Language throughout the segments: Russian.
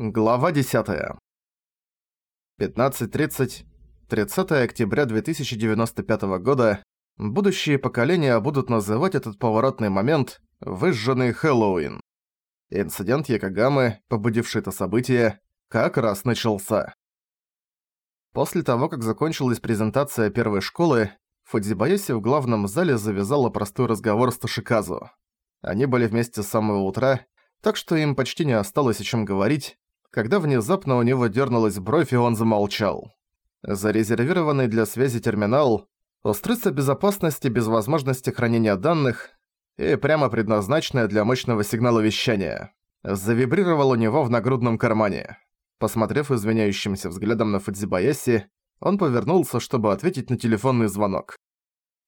Глава 10. 15.30. 30 октября 2095 года. Будущие поколения будут называть этот поворотный момент «выжженный Хэллоуин». Инцидент Якогамы, побудивший это событие, как раз начался. После того, как закончилась презентация первой школы, Фудзибаяси в главном зале завязала простой разговор с Тошиказу. Они были вместе с самого утра, так что им почти не осталось о чем говорить, когда внезапно у него дернулась бровь и он замолчал. Зарезервированный для связи терминал, устройство безопасности без возможности хранения данных и прямо предназначенное для мощного сигнала вещания, завибрировал у него в нагрудном кармане. Посмотрев извиняющимся взглядом на Фудзибаяси, он повернулся, чтобы ответить на телефонный звонок.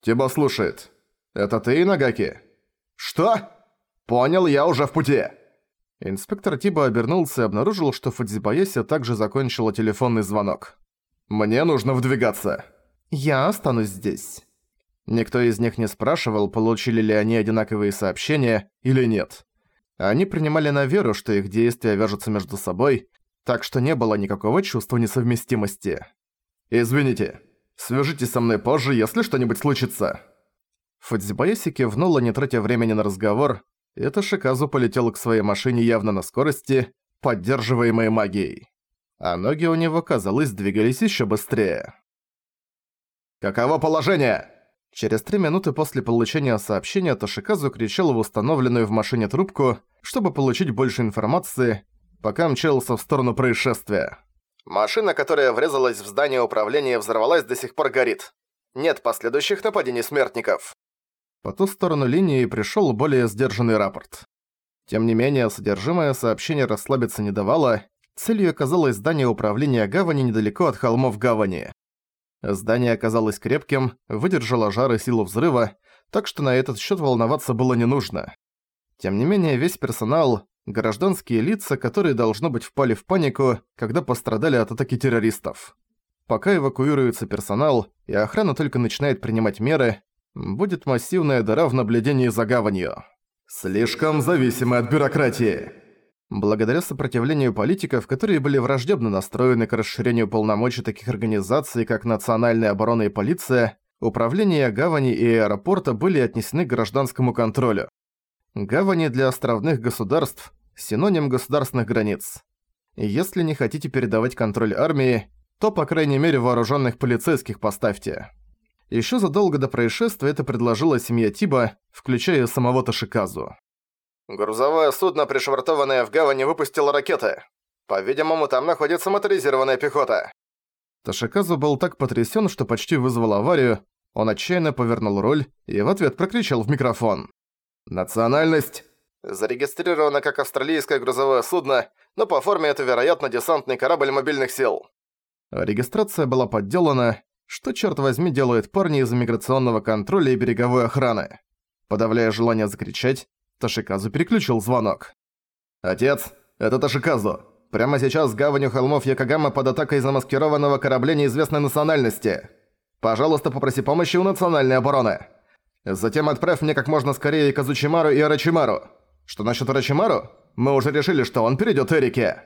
«Тиба слушает. Это ты, Нагаки?» «Что?» «Понял, я уже в пути!» Инспектор Тиба обернулся и обнаружил, что Фудзибаяси также закончила телефонный звонок. «Мне нужно вдвигаться». «Я останусь здесь». Никто из них не спрашивал, получили ли они одинаковые сообщения или нет. Они принимали на веру, что их действия вяжутся между собой, так что не было никакого чувства несовместимости. «Извините, свяжитесь со мной позже, если что-нибудь случится». Фудзибаяси кивнула, не тратя времени на разговор, и Тошиказу полетел к своей машине явно на скорости, поддерживаемой магией. А ноги у него, казалось, двигались ещё быстрее. «Каково положение?» Через три минуты после получения сообщения Тошиказу кричал в установленную в машине трубку, чтобы получить больше информации, пока мчался в сторону происшествия. «Машина, которая врезалась в здание управления взорвалась, до сих пор горит. Нет последующих нападений смертников». По ту сторону линии пришёл более сдержанный рапорт. Тем не менее, содержимое сообщения расслабиться не давало, целью оказалось здание управления гавани недалеко от холмов гавани. Здание оказалось крепким, выдержало жар и силу взрыва, так что на этот счёт волноваться было не нужно. Тем не менее, весь персонал, гражданские лица, которые, должно быть, впали в панику, когда пострадали от атаки террористов. Пока эвакуируется персонал, и охрана только начинает принимать меры, будет массивная дыра в наблюдении за гаванью. Слишком зависимы от бюрократии. Благодаря сопротивлению политиков, которые были враждебно настроены к расширению полномочий таких организаций, как Национальная оборона и полиция, управление гавани и аэропорта были отнесены к гражданскому контролю. Гавани для островных государств – синоним государственных границ. Если не хотите передавать контроль армии, то, по крайней мере, вооруженных полицейских поставьте. Ещё задолго до происшествия это предложила семья Тиба, включая самого Ташиказу. «Грузовое судно, пришвартованное в гавани, выпустило ракеты. По-видимому, там находится моторизированная пехота». Ташиказу был так потрясён, что почти вызвал аварию. Он отчаянно повернул руль и в ответ прокричал в микрофон. «Национальность?» «Зарегистрировано как австралийское грузовое судно, но по форме это, вероятно, десантный корабль мобильных сил». Регистрация была подделана, что, черт возьми, делают парни из иммиграционного контроля и береговой охраны? Подавляя желание закричать, Ташиказу переключил звонок. «Отец, это Ташиказу. Прямо сейчас с гаванью холмов Якогама под атакой замаскированного корабля неизвестной национальности. Пожалуйста, попроси помощи у национальной обороны. Затем отправь мне как можно скорее Казучимару и Арачимару. Что насчет Арачимару? Мы уже решили, что он перейдет Эрике».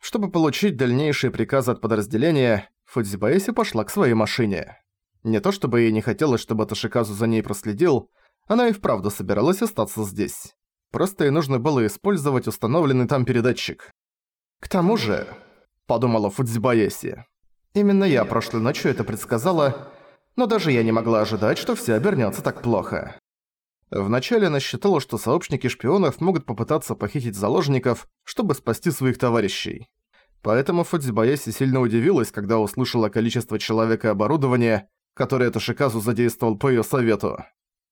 Чтобы получить дальнейшие приказы от подразделения, Фудзибаэси пошла к своей машине. Не то чтобы ей не хотелось, чтобы Ташиказу за ней проследил, она и вправду собиралась остаться здесь. Просто ей нужно было использовать установленный там передатчик. «К тому же», — подумала Фудзибаэси, «именно я прошлой ночью это предсказала, но даже я не могла ожидать, что все обернется так плохо». Вначале она считала, что сообщники шпионов могут попытаться похитить заложников, чтобы спасти своих товарищей. Поэтому Фудзибаяси сильно удивилась, когда услышала количество человека и оборудования, которое Тошиказу задействовал по её совету.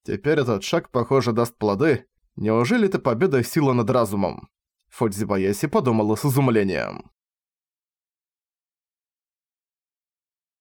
Теперь этот шаг, похоже, даст плоды. Неужели это победа сила над разумом? Фудзибаяси подумала с изумлением.